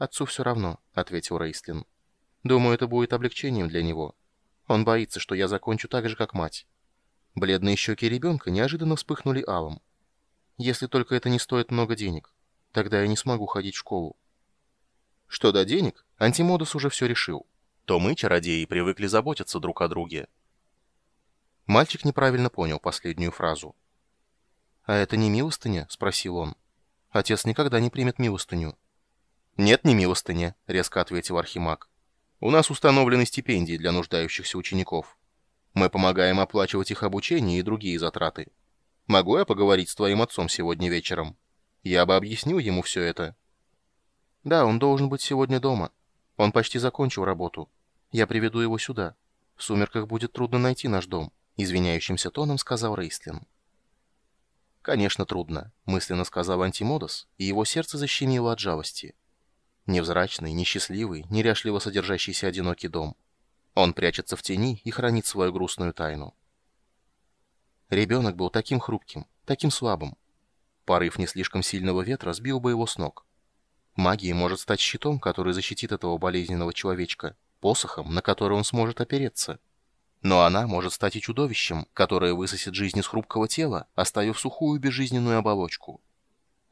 «Отцу все равно», — ответил Рейслин. «Думаю, это будет облегчением для него. Он боится, что я закончу так же, как мать». Бледные щеки ребенка неожиданно вспыхнули алым. «Если только это не стоит много денег. Тогда я не смогу ходить в школу». Что до денег, Антимодус уже все решил. То мы, чародеи, привыкли заботиться друг о друге. Мальчик неправильно понял последнюю фразу. «А это не милостыня?» — спросил он. «Отец никогда не примет милостыню». «Нет, не милостыня», — резко ответил Архимаг. «У нас установлены стипендии для нуждающихся учеников. Мы помогаем оплачивать их обучение и другие затраты. Могу я поговорить с твоим отцом сегодня вечером? Я бы объяснил ему все это». «Да, он должен быть сегодня дома. Он почти закончил работу. Я приведу его сюда. В сумерках будет трудно найти наш дом», — извиняющимся тоном сказал Рейслин. «Конечно, трудно», — мысленно сказал Антимодос, и его сердце защемило от жалости. Невзрачный, несчастливый, неряшливо содержащийся одинокий дом. Он прячется в тени и хранит свою грустную тайну. Ребенок был таким хрупким, таким слабым. Порыв не слишком сильного ветра сбил бы его с ног. Магия может стать щитом, который защитит этого болезненного человечка, посохом, на который он сможет опереться. Но она может стать и чудовищем, которое высосет жизнь из хрупкого тела, оставив сухую безжизненную оболочку.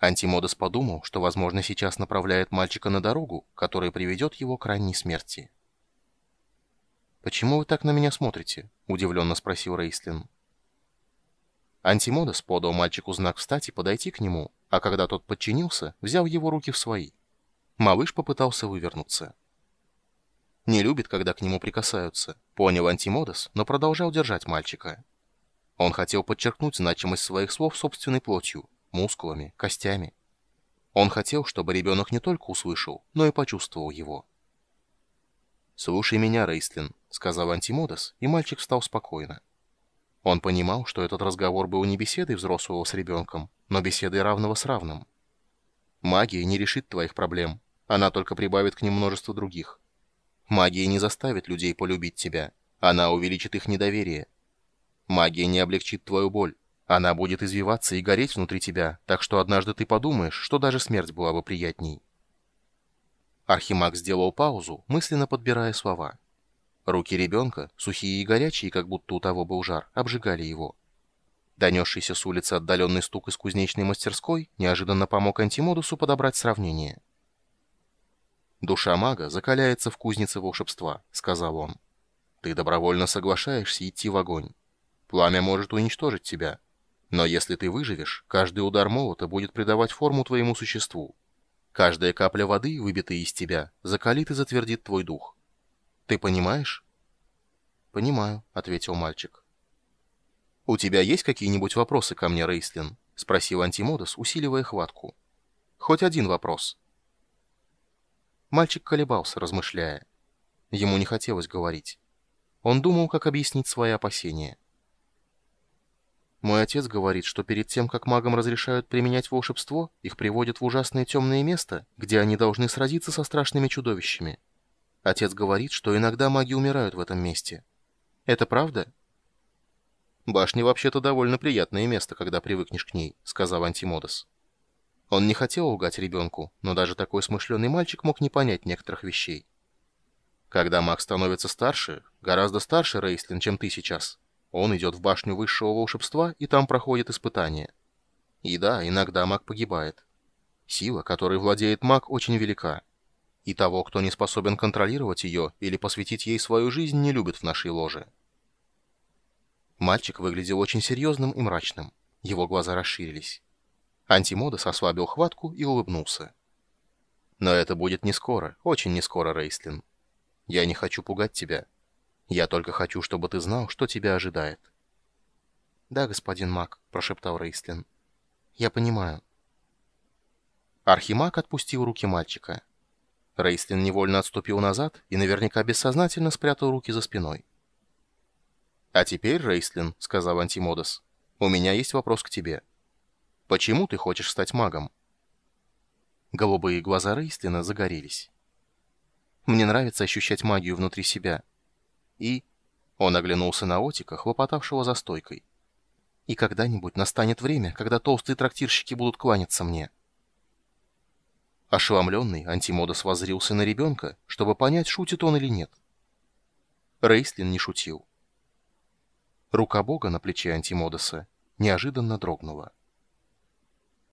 Антимодес подумал, что, возможно, сейчас направляет мальчика на дорогу, которая приведет его к ранней смерти. «Почему вы так на меня смотрите?» — удивленно спросил Рейслин. Антимодес подал мальчику знак встать и подойти к нему, а когда тот подчинился, взял его руки в свои. Малыш попытался вывернуться. Не любит, когда к нему прикасаются, понял Антимодес, но продолжал держать мальчика. Он хотел подчеркнуть значимость своих слов собственной плотью, мускулами, костями. Он хотел, чтобы ребенок не только услышал, но и почувствовал его. «Слушай меня, Рейстлин», — сказал Антимодес, и мальчик встал спокойно. Он понимал, что этот разговор был не беседой взрослого с ребенком, но беседой равного с равным. Магия не решит твоих проблем, она только прибавит к ним множество других. Магия не заставит людей полюбить тебя, она увеличит их недоверие. Магия не облегчит твою боль, она будет извиваться и гореть внутри тебя, так что однажды ты подумаешь, что даже смерть была бы приятней. Архимаг сделал паузу, мысленно подбирая слова. Руки ребенка, сухие и горячие, как будто у того был жар, обжигали его. Донесшийся с улицы отдаленный стук из кузнечной мастерской неожиданно помог Антимодусу подобрать сравнение. «Душа мага закаляется в кузнице волшебства», — сказал он. «Ты добровольно соглашаешься идти в огонь. Пламя может уничтожить тебя. Но если ты выживешь, каждый удар молота будет придавать форму твоему существу. Каждая капля воды, выбитая из тебя, закалит и затвердит твой дух. Ты понимаешь?» «Понимаю», — ответил мальчик. «У тебя есть какие-нибудь вопросы ко мне, Рейслин?» — спросил Антимодос, усиливая хватку. «Хоть один вопрос». Мальчик колебался, размышляя. Ему не хотелось говорить. Он думал, как объяснить свои опасения. «Мой отец говорит, что перед тем, как магам разрешают применять волшебство, их приводят в ужасное темное место, где они должны сразиться со страшными чудовищами. Отец говорит, что иногда маги умирают в этом месте. Это правда?» «Башня вообще-то довольно приятное место, когда привыкнешь к ней», — сказал Антимодос. Он не хотел лгать ребенку, но даже такой смышленый мальчик мог не понять некоторых вещей. Когда маг становится старше, гораздо старше, Рейслин, чем ты сейчас, он идет в башню высшего волшебства и там проходит испытания. И да, иногда маг погибает. Сила, которой владеет маг, очень велика. И того, кто не способен контролировать ее или посвятить ей свою жизнь, не любят в нашей ложе. Мальчик выглядел очень серьезным и мрачным. Его глаза расширились. Антимодос ослабил хватку и улыбнулся. «Но это будет не скоро, очень не скоро, Рейслин. Я не хочу пугать тебя. Я только хочу, чтобы ты знал, что тебя ожидает». «Да, господин Мак», — прошептал Рейслин. «Я понимаю». Архимаг отпустил руки мальчика. Рейслин невольно отступил назад и наверняка бессознательно спрятал руки за спиной. «А теперь, Рейслин», — сказал Антимодос, — «у меня есть вопрос к тебе. Почему ты хочешь стать магом?» Голубые глаза Рейслина загорелись. «Мне нравится ощущать магию внутри себя». И... Он оглянулся на Отика, хлопотавшего за стойкой. «И когда-нибудь настанет время, когда толстые трактирщики будут кланяться мне». Ошеломленный, Антимодос воззрился на ребенка, чтобы понять, шутит он или нет. Рейслин не шутил. Рука бога на плече Антимодоса неожиданно дрогнула.